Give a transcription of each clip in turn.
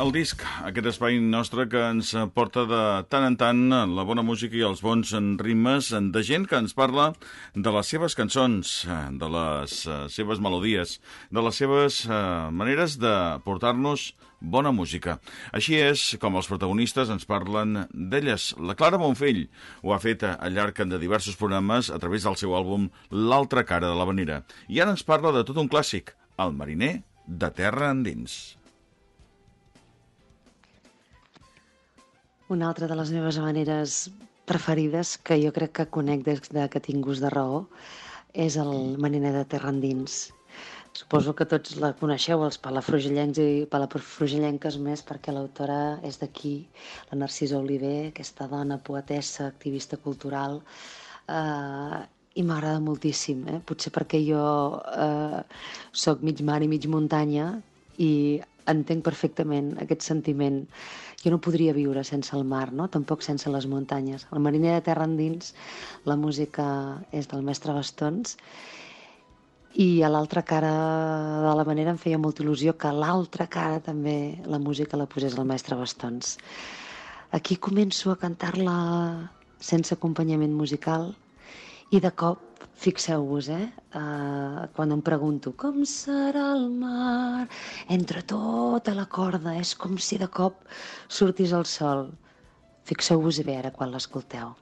el disc, aquest espai nostre que ens porta de tant en tant la bona música i els bons ritmes de gent que ens parla de les seves cançons, de les seves melodies, de les seves maneres de portar-nos bona música. Així és com els protagonistes ens parlen d'elles. La Clara Bonfell ho ha fet al llarg de diversos programes a través del seu àlbum L'altra cara de la vanera. I ara ens parla de tot un clàssic, El mariner de terra endins. Una altra de les meves maneres preferides, que jo crec que conec des de que tinc gust de raó, és el Mariner de Terra Endins. Suposo que tots la coneixeu, els palafrugellencs i palafrugellenques més, perquè l'autora és d'aquí, la Narcisa Oliver, aquesta dona poetessa, activista cultural, eh, i m'agrada moltíssim, eh? potser perquè jo eh, sóc mig mar i mig muntanya i entenc perfectament aquest sentiment. Jo no podria viure sense el mar, no? tampoc sense les muntanyes. El mariner de terra endins, la música és del mestre Bastons, i a l'altra cara de la manera em feia molta il·lusió que l'altra cara també la música la posés el mestre Bastons. Aquí començo a cantar-la sense acompanyament musical i de cop Fixeu-vos, eh? Uh, quan em pregunto com serà el mar entre tota la corda, és com si de cop sortís el sol. Fixeu-vos bé ara quan l'escolteu.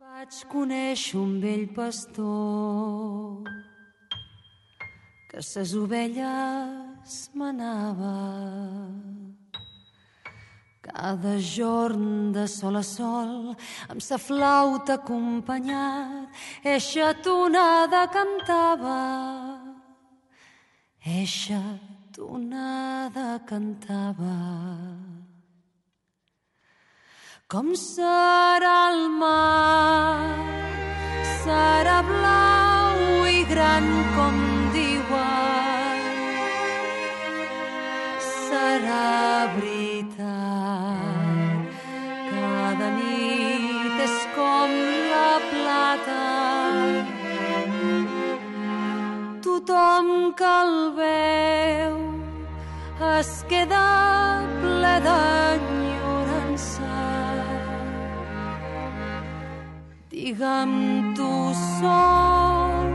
Vaig conèixer un vell pastor que ses ovelles manava cada jorn de sol a sol, amb sa flauta acompanyat, eixa tonada cantava. Eixa tonada cantava. Com serà el mar? Serà blau i gran com diuen. Serà tothom que el veu. Es queda ple d'enyorança. Digue'm tu sol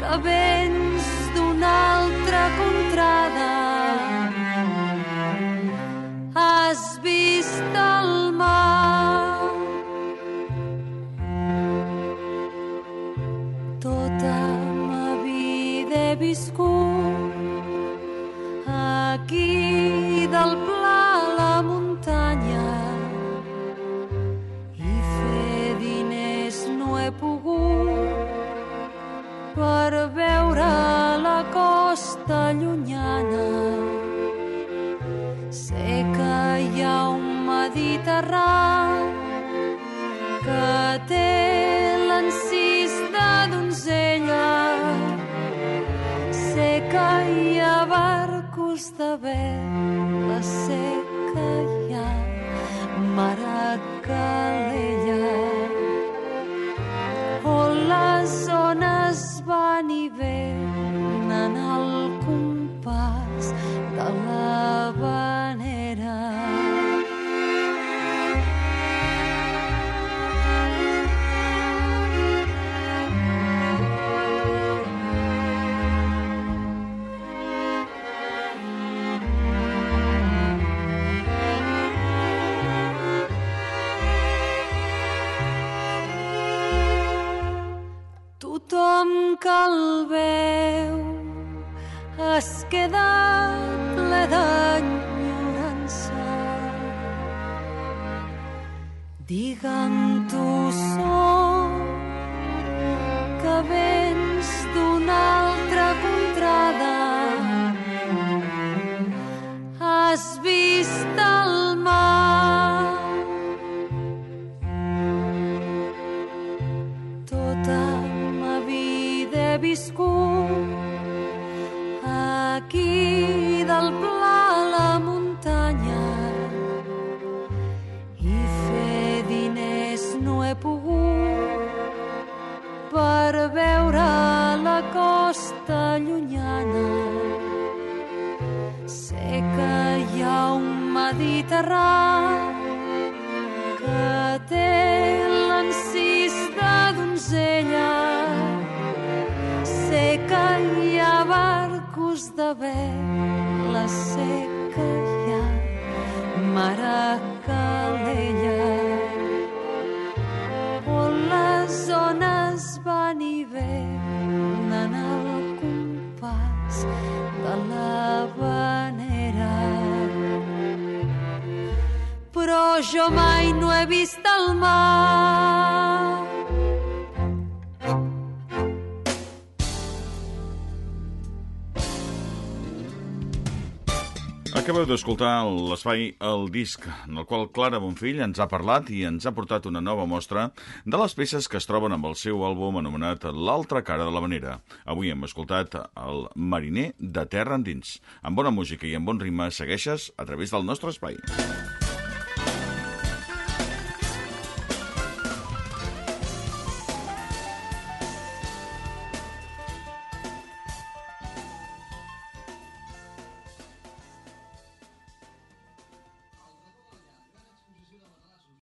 que vens d'una altra contrada. Has vist el mar? Tota viscut aquí del pla a la muntanya. I fer diners no he pogut per veure la costa llunyana. Sé que hi ha un Mediterrani que té de vent, la seca ha Maracalella, on les zones van i venen al compàs de la vanera. Tothom que el veu es queda ple d'enyorança. Digue'm tu sol veure la costa llunyana. Sé Mediterrani que té l'encís de donzella. Sé que hi ha barcos de vela sé que hi ha mare però jo mai no he vist el mar Acabeu d'escoltar l'espai El Disc, en el qual Clara Bonfill ens ha parlat i ens ha portat una nova mostra de les peces que es troben amb el seu àlbum anomenat L'altra cara de la manera. Avui hem escoltat el Mariner de Terra Endins. Amb bona música i amb bon ritme segueixes a través del nostre espai.